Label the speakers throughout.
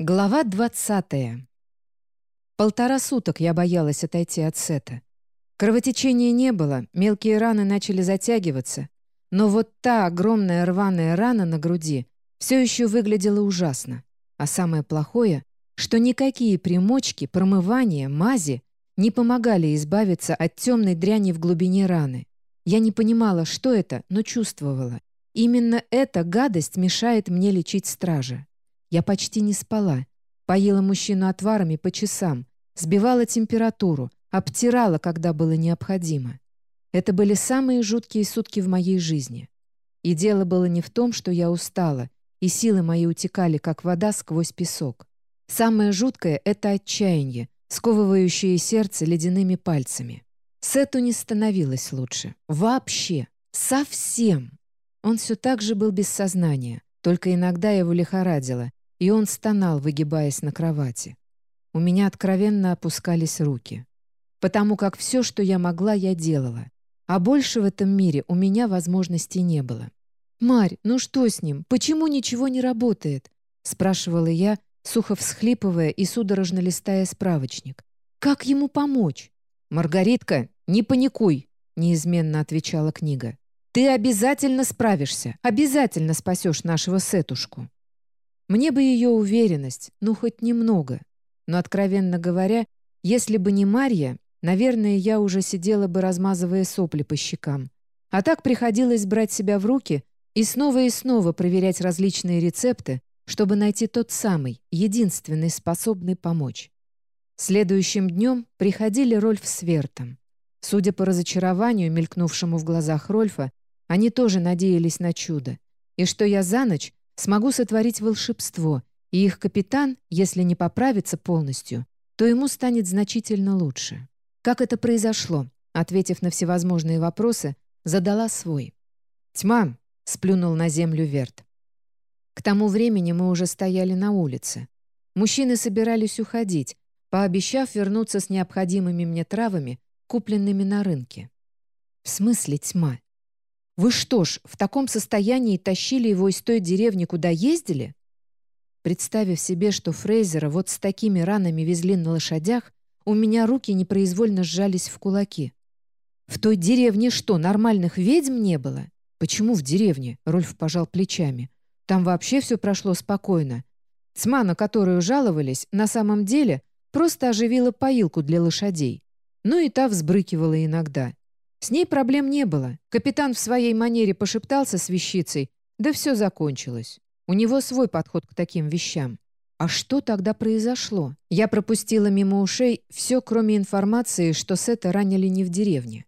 Speaker 1: Глава 20. Полтора суток я боялась отойти от сета. Кровотечения не было, мелкие раны начали затягиваться, но вот та огромная рваная рана на груди все еще выглядела ужасно. А самое плохое, что никакие примочки, промывания, мази не помогали избавиться от темной дряни в глубине раны. Я не понимала, что это, но чувствовала. Именно эта гадость мешает мне лечить стража. Я почти не спала. Поила мужчину отварами по часам, сбивала температуру, обтирала, когда было необходимо. Это были самые жуткие сутки в моей жизни. И дело было не в том, что я устала, и силы мои утекали, как вода сквозь песок. Самое жуткое — это отчаяние, сковывающее сердце ледяными пальцами. Сету не становилось лучше. Вообще. Совсем. Он все так же был без сознания, только иногда его лихорадило, и он стонал, выгибаясь на кровати. У меня откровенно опускались руки. Потому как все, что я могла, я делала. А больше в этом мире у меня возможностей не было. «Марь, ну что с ним? Почему ничего не работает?» спрашивала я, сухо всхлипывая и судорожно листая справочник. «Как ему помочь?» «Маргаритка, не паникуй!» неизменно отвечала книга. «Ты обязательно справишься, обязательно спасешь нашего Сетушку». Мне бы ее уверенность, ну хоть немного. Но, откровенно говоря, если бы не Марья, наверное, я уже сидела бы, размазывая сопли по щекам. А так приходилось брать себя в руки и снова и снова проверять различные рецепты, чтобы найти тот самый, единственный, способный помочь. Следующим днем приходили Рольф с Вертом. Судя по разочарованию, мелькнувшему в глазах Рольфа, они тоже надеялись на чудо. И что я за ночь смогу сотворить волшебство, и их капитан, если не поправится полностью, то ему станет значительно лучше. Как это произошло? Ответив на всевозможные вопросы, задала свой. «Тьма!» — сплюнул на землю Верт. К тому времени мы уже стояли на улице. Мужчины собирались уходить, пообещав вернуться с необходимыми мне травами, купленными на рынке. «В смысле тьма? Вы что ж, в таком состоянии тащили его из той деревни, куда ездили? Представив себе, что Фрейзера вот с такими ранами везли на лошадях, у меня руки непроизвольно сжались в кулаки. В той деревне что, нормальных ведьм не было? Почему в деревне? Рольф пожал плечами. Там вообще все прошло спокойно. Тьма, на которую жаловались, на самом деле просто оживила поилку для лошадей. Ну и та взбрыкивала иногда. С ней проблем не было. Капитан в своей манере пошептался с вещицей, да все закончилось. У него свой подход к таким вещам. А что тогда произошло? Я пропустила мимо ушей все, кроме информации, что Сета ранили не в деревне.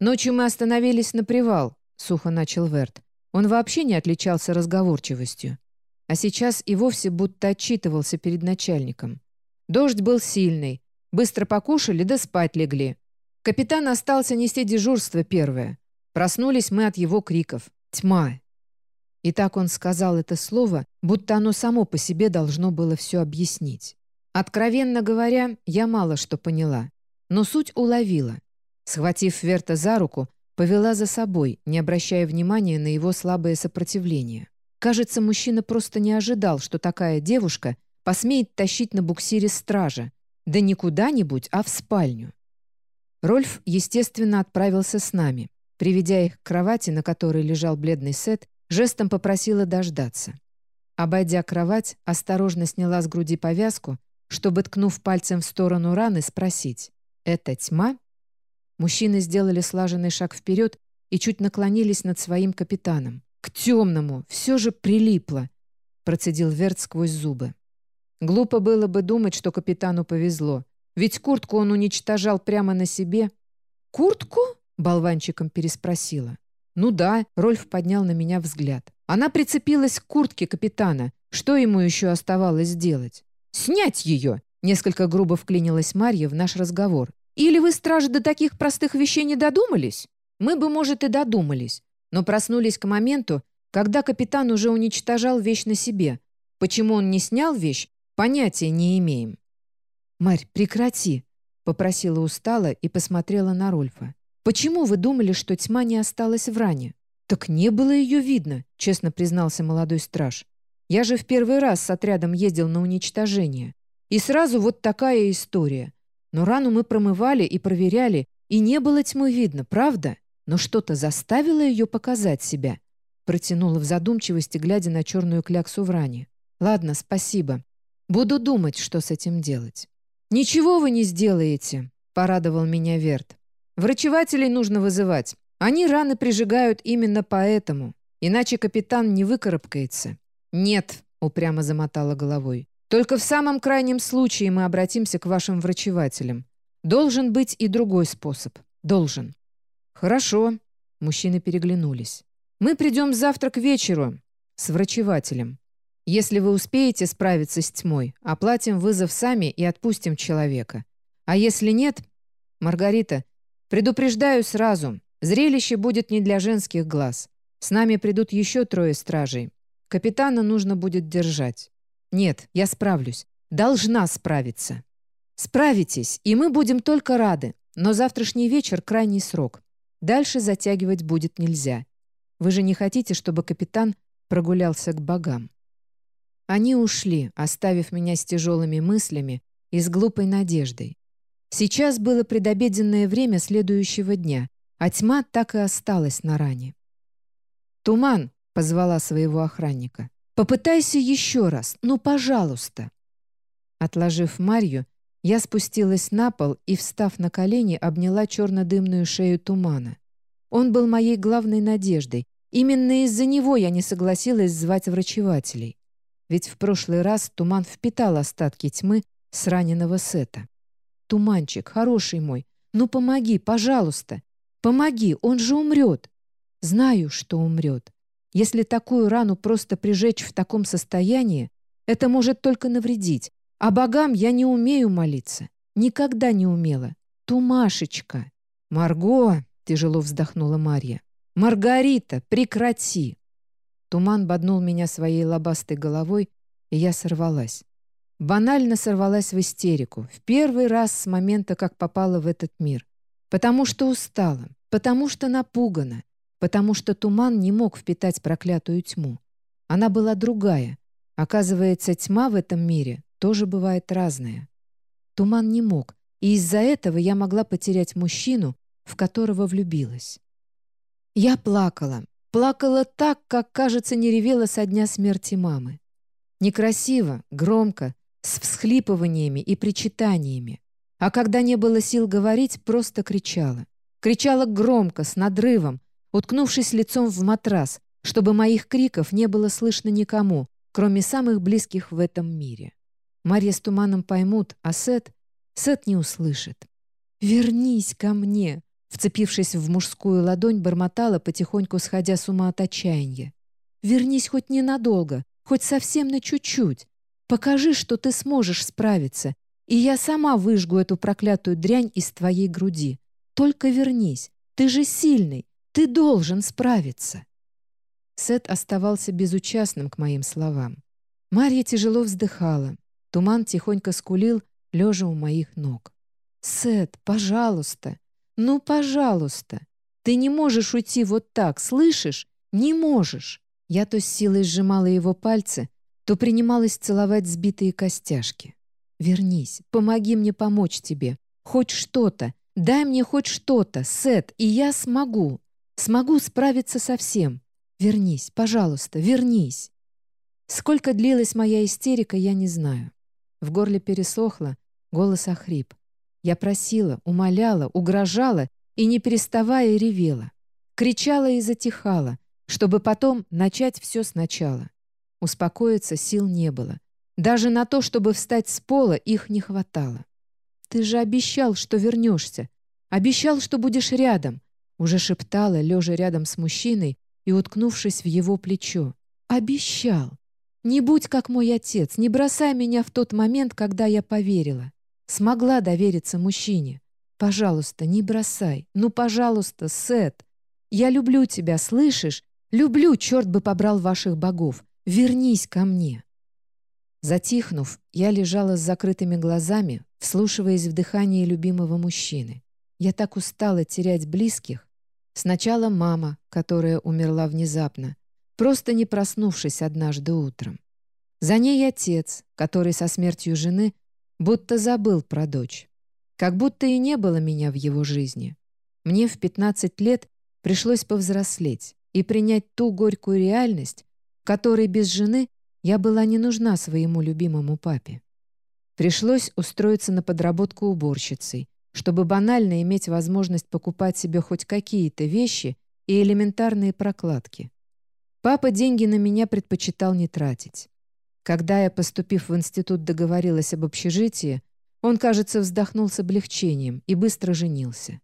Speaker 1: «Ночью мы остановились на привал», — сухо начал Верт. Он вообще не отличался разговорчивостью. А сейчас и вовсе будто отчитывался перед начальником. Дождь был сильный. Быстро покушали да спать легли. Капитан остался нести дежурство первое. Проснулись мы от его криков. «Тьма!» И так он сказал это слово, будто оно само по себе должно было все объяснить. Откровенно говоря, я мало что поняла, но суть уловила. Схватив Верта за руку, повела за собой, не обращая внимания на его слабое сопротивление. Кажется, мужчина просто не ожидал, что такая девушка посмеет тащить на буксире стража, да не куда-нибудь, а в спальню. Рольф, естественно, отправился с нами. Приведя их к кровати, на которой лежал бледный Сет, жестом попросила дождаться. Обойдя кровать, осторожно сняла с груди повязку, чтобы, ткнув пальцем в сторону раны, спросить «Это тьма?». Мужчины сделали слаженный шаг вперед и чуть наклонились над своим капитаном. «К темному! Все же прилипло!» процедил Верт сквозь зубы. Глупо было бы думать, что капитану повезло. Ведь куртку он уничтожал прямо на себе. «Куртку?» — болванчиком переспросила. «Ну да», — Рольф поднял на меня взгляд. Она прицепилась к куртке капитана. Что ему еще оставалось сделать? «Снять ее!» — несколько грубо вклинилась Марья в наш разговор. «Или вы, стражи, до таких простых вещей не додумались? Мы бы, может, и додумались, но проснулись к моменту, когда капитан уже уничтожал вещь на себе. Почему он не снял вещь, понятия не имеем. «Марь, прекрати!» — попросила устало и посмотрела на Рольфа. «Почему вы думали, что тьма не осталась в ране?» «Так не было ее видно», — честно признался молодой страж. Я же в первый раз с отрядом ездил на уничтожение. И сразу вот такая история. Но рану мы промывали и проверяли, и не было тьмы видно, правда? Но что-то заставило ее показать себя. Протянула в задумчивости, глядя на черную кляксу в ране. «Ладно, спасибо. Буду думать, что с этим делать». «Ничего вы не сделаете», — порадовал меня Верт. «Врачевателей нужно вызывать. Они раны прижигают именно поэтому. Иначе капитан не выкарабкается». «Нет», — упрямо замотала головой. «Только в самом крайнем случае мы обратимся к вашим врачевателям. Должен быть и другой способ. Должен». «Хорошо». Мужчины переглянулись. «Мы придем завтра к вечеру с врачевателем. Если вы успеете справиться с тьмой, оплатим вызов сами и отпустим человека. А если нет... Маргарита, предупреждаю сразу, зрелище будет не для женских глаз. С нами придут еще трое стражей. Капитана нужно будет держать. Нет, я справлюсь. Должна справиться. Справитесь, и мы будем только рады. Но завтрашний вечер — крайний срок. Дальше затягивать будет нельзя. Вы же не хотите, чтобы капитан прогулялся к богам. Они ушли, оставив меня с тяжелыми мыслями и с глупой надеждой. Сейчас было предобеденное время следующего дня, а тьма так и осталась на ране. «Туман!» — позвала своего охранника. «Попытайся еще раз, ну, пожалуйста!» Отложив Марью, я спустилась на пол и, встав на колени, обняла черно-дымную шею тумана. Он был моей главной надеждой. Именно из-за него я не согласилась звать врачевателей. Ведь в прошлый раз туман впитал остатки тьмы с раненого Сета. «Туманчик, хороший мой, ну помоги, пожалуйста! Помоги, он же умрет!» «Знаю, что умрет. Если такую рану просто прижечь в таком состоянии, это может только навредить. А богам я не умею молиться. Никогда не умела. Тумашечка!» «Марго!» — тяжело вздохнула Марья. «Маргарита, прекрати!» Туман боднул меня своей лобастой головой, и я сорвалась. Банально сорвалась в истерику, в первый раз с момента, как попала в этот мир. Потому что устала, потому что напугана, потому что туман не мог впитать проклятую тьму. Она была другая. Оказывается, тьма в этом мире тоже бывает разная. Туман не мог, и из-за этого я могла потерять мужчину, в которого влюбилась. Я плакала, Плакала так, как, кажется, не ревела со дня смерти мамы. Некрасиво, громко, с всхлипываниями и причитаниями. А когда не было сил говорить, просто кричала. Кричала громко, с надрывом, уткнувшись лицом в матрас, чтобы моих криков не было слышно никому, кроме самых близких в этом мире. Марья с Туманом поймут, а Сет... Сет не услышит. «Вернись ко мне!» Вцепившись в мужскую ладонь, бормотала, потихоньку сходя с ума от отчаяния. «Вернись хоть ненадолго, хоть совсем на чуть-чуть. Покажи, что ты сможешь справиться, и я сама выжгу эту проклятую дрянь из твоей груди. Только вернись, ты же сильный, ты должен справиться». Сет оставался безучастным к моим словам. Марья тяжело вздыхала. Туман тихонько скулил, лежа у моих ног. «Сет, пожалуйста!» «Ну, пожалуйста! Ты не можешь уйти вот так, слышишь? Не можешь!» Я то с силой сжимала его пальцы, то принималась целовать сбитые костяшки. «Вернись, помоги мне помочь тебе. Хоть что-то. Дай мне хоть что-то, Сет, и я смогу. Смогу справиться со всем. Вернись, пожалуйста, вернись!» Сколько длилась моя истерика, я не знаю. В горле пересохло, голос охрип. Я просила, умоляла, угрожала и, не переставая, ревела. Кричала и затихала, чтобы потом начать все сначала. Успокоиться сил не было. Даже на то, чтобы встать с пола, их не хватало. «Ты же обещал, что вернешься. Обещал, что будешь рядом», уже шептала, лежа рядом с мужчиной и уткнувшись в его плечо. «Обещал. Не будь как мой отец, не бросай меня в тот момент, когда я поверила. Смогла довериться мужчине. Пожалуйста, не бросай. Ну, пожалуйста, Сет. Я люблю тебя, слышишь? Люблю, черт бы побрал ваших богов. Вернись ко мне. Затихнув, я лежала с закрытыми глазами, вслушиваясь в дыхание любимого мужчины. Я так устала терять близких. Сначала мама, которая умерла внезапно, просто не проснувшись однажды утром. За ней отец, который со смертью жены будто забыл про дочь. Как будто и не было меня в его жизни. Мне в 15 лет пришлось повзрослеть и принять ту горькую реальность, которой без жены я была не нужна своему любимому папе. Пришлось устроиться на подработку уборщицей, чтобы банально иметь возможность покупать себе хоть какие-то вещи и элементарные прокладки. Папа деньги на меня предпочитал не тратить. Когда я, поступив в институт, договорилась об общежитии, он, кажется, вздохнул с облегчением и быстро женился.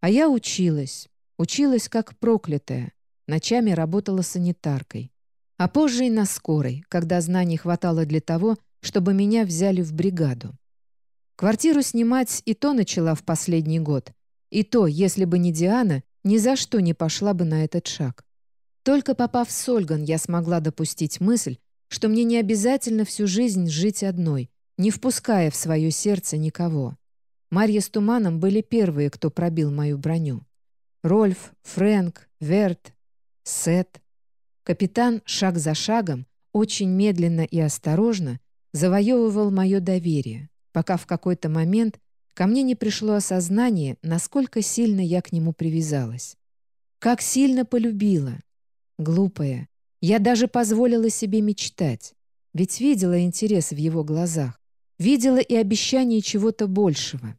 Speaker 1: А я училась, училась как проклятая, ночами работала санитаркой. А позже и на скорой, когда знаний хватало для того, чтобы меня взяли в бригаду. Квартиру снимать и то начала в последний год. И то, если бы не Диана, ни за что не пошла бы на этот шаг. Только попав в Сольган, я смогла допустить мысль, что мне не обязательно всю жизнь жить одной, не впуская в свое сердце никого. Марья с Туманом были первые, кто пробил мою броню. Рольф, Фрэнк, Верт, Сет. Капитан шаг за шагом, очень медленно и осторожно, завоевывал мое доверие, пока в какой-то момент ко мне не пришло осознание, насколько сильно я к нему привязалась. Как сильно полюбила. Глупая. Я даже позволила себе мечтать, ведь видела интерес в его глазах, видела и обещание чего-то большего.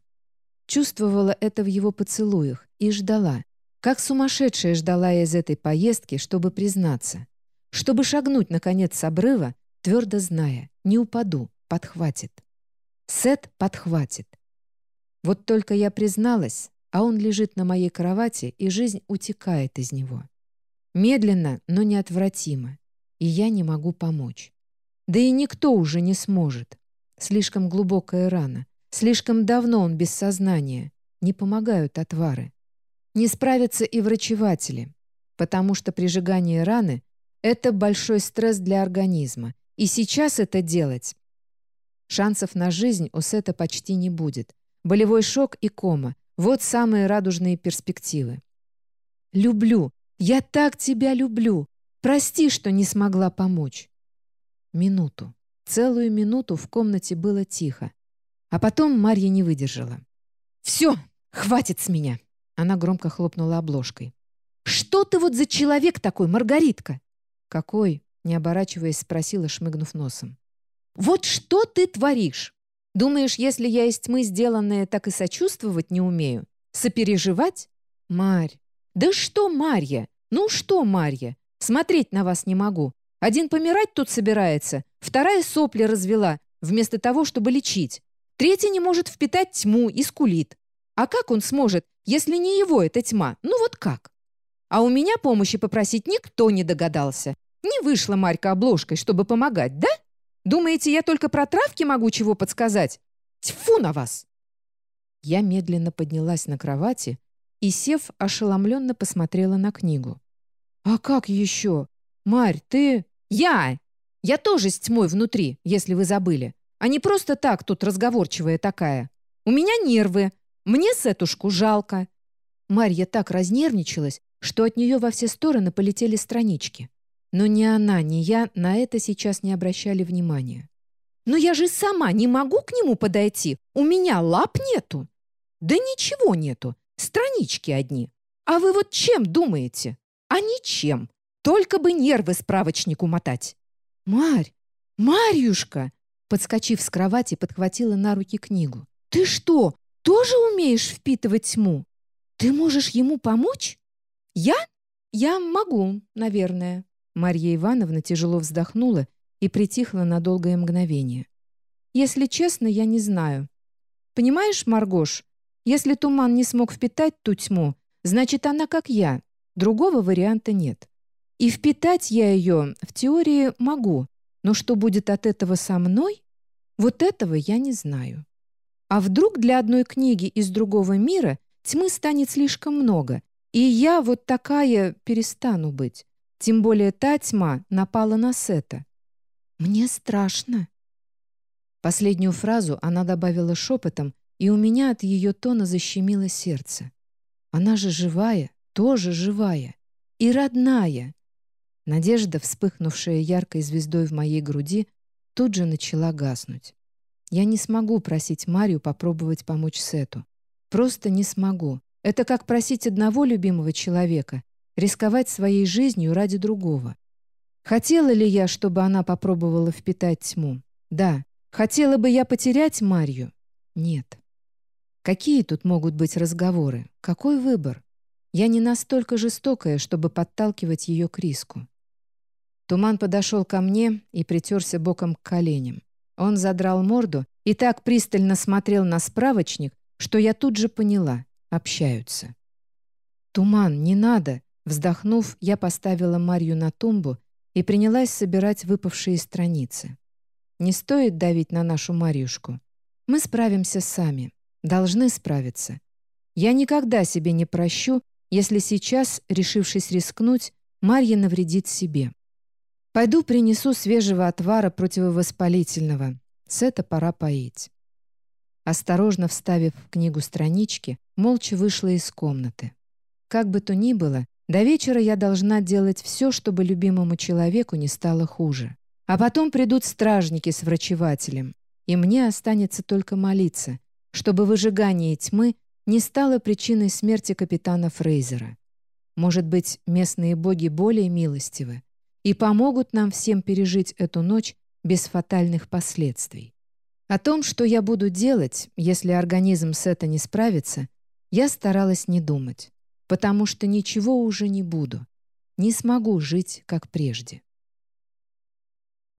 Speaker 1: Чувствовала это в его поцелуях и ждала, как сумасшедшая ждала из этой поездки, чтобы признаться, чтобы шагнуть, наконец, с обрыва, твердо зная, не упаду, подхватит. Сет подхватит. Вот только я призналась, а он лежит на моей кровати, и жизнь утекает из него. Медленно, но неотвратимо. И я не могу помочь. Да и никто уже не сможет. Слишком глубокая рана. Слишком давно он без сознания. Не помогают отвары. Не справятся и врачеватели, потому что прижигание раны — это большой стресс для организма. И сейчас это делать. Шансов на жизнь у Сета почти не будет. Болевой шок и кома — вот самые радужные перспективы. «Люблю! Я так тебя люблю! Прости, что не смогла помочь!» Минуту. Целую минуту в комнате было тихо. А потом Марья не выдержала. «Все! Хватит с меня!» Она громко хлопнула обложкой. «Что ты вот за человек такой, Маргаритка?» «Какой?» — не оборачиваясь, спросила, шмыгнув носом. «Вот что ты творишь? Думаешь, если я из тьмы сделанная так и сочувствовать не умею? Сопереживать? Марь! Да что, Марья? Ну что, Марья? Смотреть на вас не могу. Один помирать тут собирается, вторая сопли развела, вместо того, чтобы лечить. Третий не может впитать тьму и скулит. А как он сможет, если не его эта тьма? Ну вот как? А у меня помощи попросить никто не догадался. Не вышла Марька обложкой, чтобы помогать, да? Думаете, я только про травки могу чего подсказать? Тьфу на вас!» Я медленно поднялась на кровати и, сев, ошеломленно посмотрела на книгу. «А как еще? Марь, ты...» «Я! Я тоже с тьмой внутри, если вы забыли. А не просто так тут разговорчивая такая. У меня нервы, мне Сетушку жалко». Марья так разнервничалась, что от нее во все стороны полетели странички. Но ни она, ни я на это сейчас не обращали внимания. «Но я же сама не могу к нему подойти. У меня лап нету». «Да ничего нету. Странички одни. А вы вот чем думаете?» «А ничем. Только бы нервы справочнику мотать». «Марь! Марьюшка!» Подскочив с кровати, подхватила на руки книгу. «Ты что, тоже умеешь впитывать тьму? Ты можешь ему помочь? Я? Я могу, наверное. Марья Ивановна тяжело вздохнула и притихла на долгое мгновение. Если честно, я не знаю. Понимаешь, Маргош, если туман не смог впитать ту тьму, значит, она как я. Другого варианта нет. И впитать я ее, в теории, могу. Но что будет от этого со мной? Вот этого я не знаю. А вдруг для одной книги из другого мира тьмы станет слишком много, и я вот такая перестану быть. Тем более та тьма напала на Сета. Мне страшно. Последнюю фразу она добавила шепотом, и у меня от ее тона защемило сердце. Она же живая, тоже живая. И родная. Надежда, вспыхнувшая яркой звездой в моей груди, тут же начала гаснуть. Я не смогу просить Марию попробовать помочь Сету. Просто не смогу. Это как просить одного любимого человека рисковать своей жизнью ради другого. Хотела ли я, чтобы она попробовала впитать тьму? Да. Хотела бы я потерять Марью? Нет. Какие тут могут быть разговоры? Какой выбор? Я не настолько жестокая, чтобы подталкивать ее к риску. Туман подошел ко мне и притерся боком к коленям. Он задрал морду и так пристально смотрел на справочник, что я тут же поняла — общаются. «Туман, не надо!» Вздохнув, я поставила Марью на тумбу и принялась собирать выпавшие страницы. Не стоит давить на нашу Марьюшку. Мы справимся сами. Должны справиться. Я никогда себе не прощу, если сейчас, решившись рискнуть, Марья навредит себе. Пойду принесу свежего отвара противовоспалительного. С это пора поить. Осторожно вставив в книгу странички, молча вышла из комнаты. Как бы то ни было, до вечера я должна делать все, чтобы любимому человеку не стало хуже. А потом придут стражники с врачевателем, и мне останется только молиться, чтобы выжигание тьмы не стало причиной смерти капитана Фрейзера. Может быть, местные боги более милостивы, и помогут нам всем пережить эту ночь без фатальных последствий. О том, что я буду делать, если организм с это не справится, я старалась не думать, потому что ничего уже не буду, не смогу жить, как прежде.